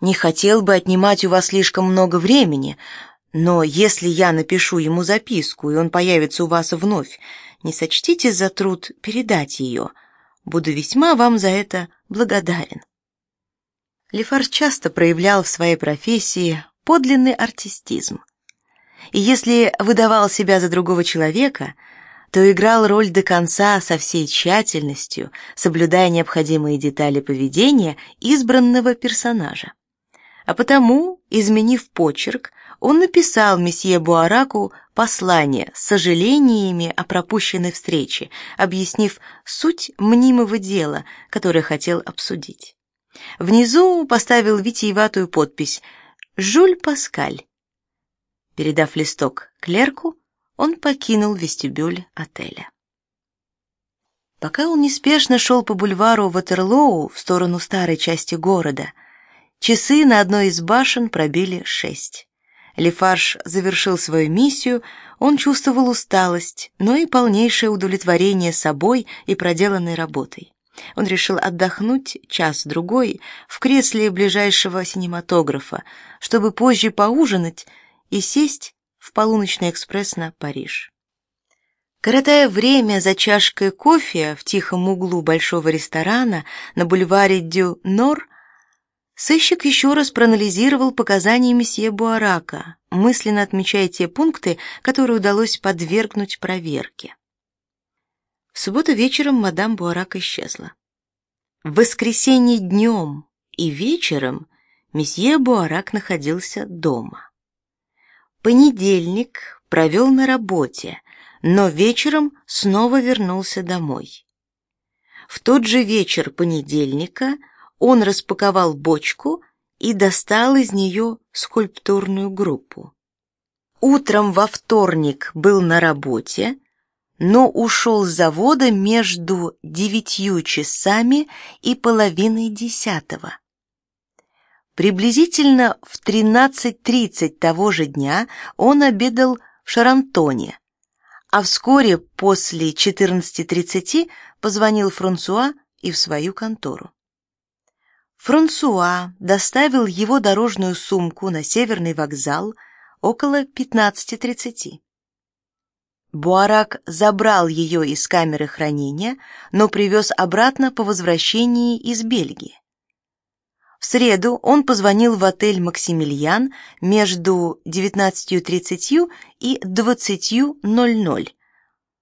не хотел бы отнимать у вас слишком много времени, но если я напишу ему записку, и он появится у вас вновь, не сочтите за труд передать ее. Буду весьма вам за это благодарен. Лефарж часто проявлял в своей профессии подлинный артистизм. И если выдавал себя за другого человека, то играл роль до конца со всей тщательностью, соблюдая необходимые детали поведения избранного персонажа. А потому, изменив почерк, он написал месье Буараку послание с сожалениями о пропущенной встрече, объяснив суть мнимого дела, которое хотел обсудить. Внизу поставил витиеватую подпись «Жюль Паскаль». Передав листок клерку, он покинул вестибюль отеля. Пока он неспешно шел по бульвару Ватерлоу в сторону старой части города, часы на одной из башен пробили шесть. Лефарж завершил свою миссию, он чувствовал усталость, но и полнейшее удовлетворение собой и проделанной работой. Он решил отдохнуть час-другой в кресле ближайшего синематографа, чтобы позже поужинать и сесть в полуночный экспресс на Париж. Коротая время за чашкой кофе в тихом углу большого ресторана на бульваре Дю Нор, Сыщик еще раз проанализировал показания месье Буарака, мысленно отмечая те пункты, которые удалось подвергнуть проверке. В субботу вечером мадам Буарак исчезла. В воскресенье днем и вечером месье Буарак находился дома. Понедельник провел на работе, но вечером снова вернулся домой. В тот же вечер понедельника он распаковал бочку и достал из нее скульптурную группу. Утром во вторник был на работе, но ушел с завода между девятью часами и половиной десятого. Приблизительно в 13.30 того же дня он обедал в Шарантоне, а вскоре после 14.30 позвонил Франсуа и в свою контору. Франсуа доставил его дорожную сумку на северный вокзал около 15:30. Буарак забрал ее из камеры хранения, но привез обратно по возвращении из Бельгии. В среду он позвонил в отель Максимилиан между 19:30 и 20:00,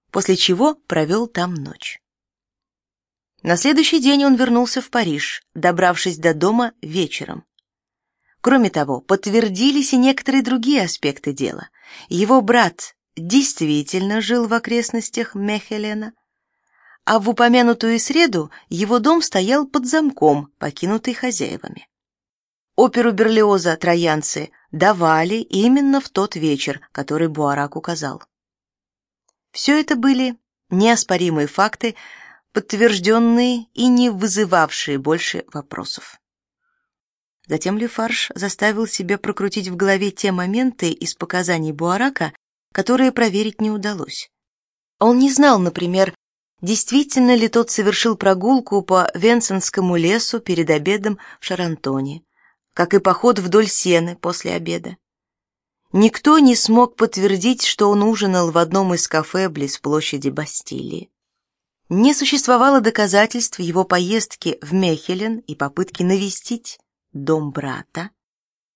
после чего провел там ночь. На следующий день он вернулся в Париж, добравшись до дома вечером. Кроме того, подтвердились и некоторые другие аспекты дела. Его брат действительно жил в окрестностях Мехелена, а в упомянутую среду его дом стоял под замком, покинутый хозяевами. Оперу Берлиоза троянцы давали именно в тот вечер, который Буарак указал. Все это были неоспоримые факты, подтвержденные и не вызывавшие больше вопросов. Затем Лефарж заставил себя прокрутить в голове те моменты из показаний Буарака, которые проверить не удалось. Он не знал, например, действительно ли тот совершил прогулку по Венсенскому лесу перед обедом в Шарантоне, как и поход вдоль сены после обеда. Никто не смог подтвердить, что он ужинал в одном из кафе близ площади Бастилии. Не существовало доказательств его поездки в Мехелен и попытки навестить дом брата.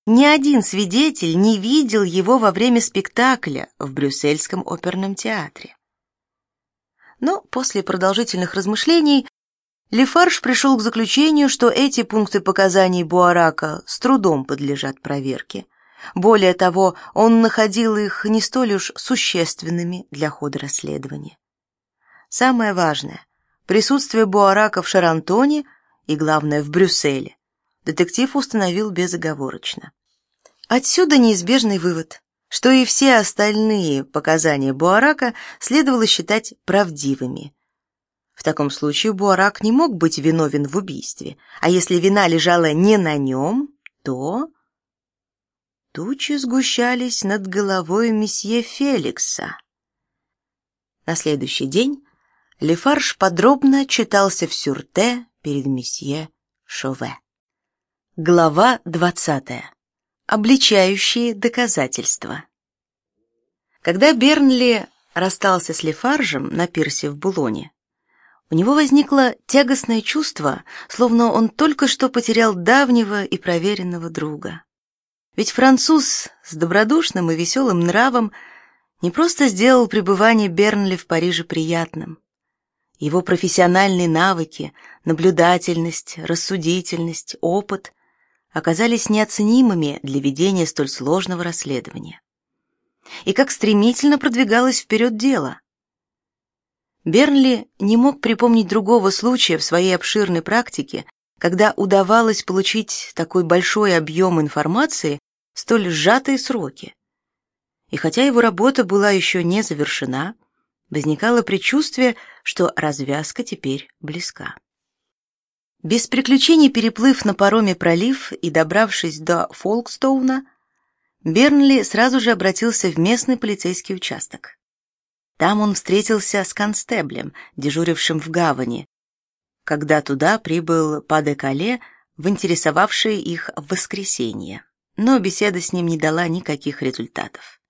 Ни один свидетель не видел его во время спектакля в Брюссельском оперном театре. Но после продолжительных размышлений Лефарж пришел к заключению, что эти пункты показаний Буарака с трудом подлежат проверке. Более того, он находил их не столь уж существенными для хода расследования. Самое важное присутствие Буарака в Шарантоне и главное в Брюсселе. Детектив установил безоговорочно. Отсюда неизбежный вывод, что и все остальные показания Буарака следовало считать правдивыми. В таком случае Буарак не мог быть виновен в убийстве, а если вина лежала не на нем, то тучи сгущались над головой месье Феликса. На следующий день Лефарж подробно читался в Сюрте перед месье Шове. Глава 20. Обличающие доказательства. Когда Бернли расстался с Лефаржем на пирсе в Булоне, у него возникло тягостное чувство, словно он только что потерял давнего и проверенного друга. Ведь француз с добродушным и веселым нравом не просто сделал пребывание Бернли в Париже приятным. Его профессиональные навыки, наблюдательность, рассудительность, опыт оказались неоценимыми для ведения столь сложного расследования. И как стремительно продвигалось вперед дело. Бернли не мог припомнить другого случая в своей обширной практике, когда удавалось получить такой большой объем информации в столь сжатые сроки. И хотя его работа была еще не завершена, возникало предчувствие, что развязка теперь близка. Без приключений переплыв на пароме пролив и добравшись до Фолкстоуна, Бернли сразу же обратился в местный полицейский участок. Там он встретился с констеблем, дежурившим в гавани, когда туда прибыл Паде-Кале, в интересовавшее их в воскресенье. Но беседа с ним не дала никаких результатов.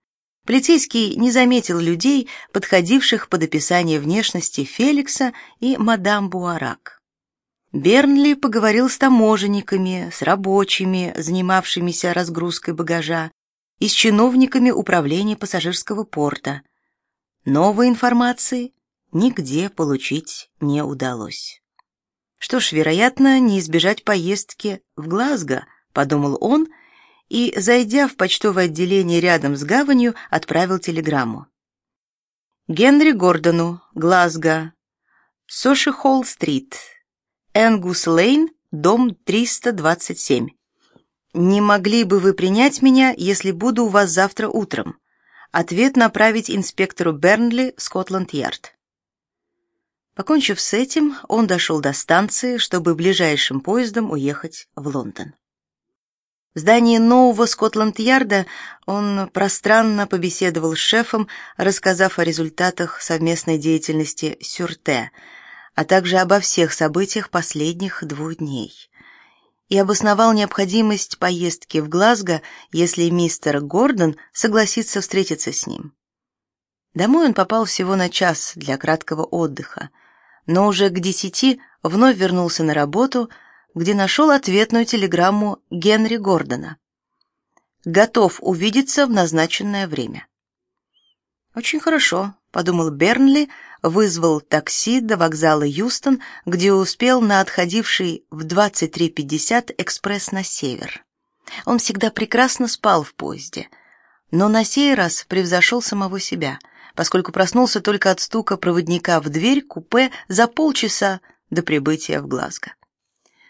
Полицейский не заметил людей, подходивших под описание внешности Феликса и мадам Буарак. Бернли поговорил с таможенниками, с рабочими, занимавшимися разгрузкой багажа, и с чиновниками управления пассажирского порта. Новой информации нигде получить не удалось. Что ж, вероятно, не избежать поездки в Глазго, подумал он и, зайдя в почтовое отделение рядом с гаванью, отправил телеграмму. Генри Гордону, Глазго, Соши-Холл-стрит, Энгус Лейн, дом 327. Не могли бы вы принять меня, если буду у вас завтра утром? Ответ направить инспектору Бернли, Скотланд-Ярд. Покончив с этим, он дошел до станции, чтобы ближайшим поездом уехать в Лондон. В здании нового Скотланд-Ярда он пространно побеседовал с шефом, рассказав о результатах совместной деятельности Сюрте – а также обо всех событиях последних двух дней. И обосновал необходимость поездки в Глазго, если мистер Гордон согласится встретиться с ним. Домой он попал всего на час для краткого отдыха, но уже к десяти вновь вернулся на работу, где нашел ответную телеграмму Генри Гордона. Готов увидеться в назначенное время. Очень хорошо, подумал Бернли, вызвал такси до вокзала Юстон, где успел на отходивший в 23:50 экспресс на север. Он всегда прекрасно спал в поезде, но на сей раз превзошел самого себя, поскольку проснулся только от стука проводника в дверь купе за полчаса до прибытия в Глазго.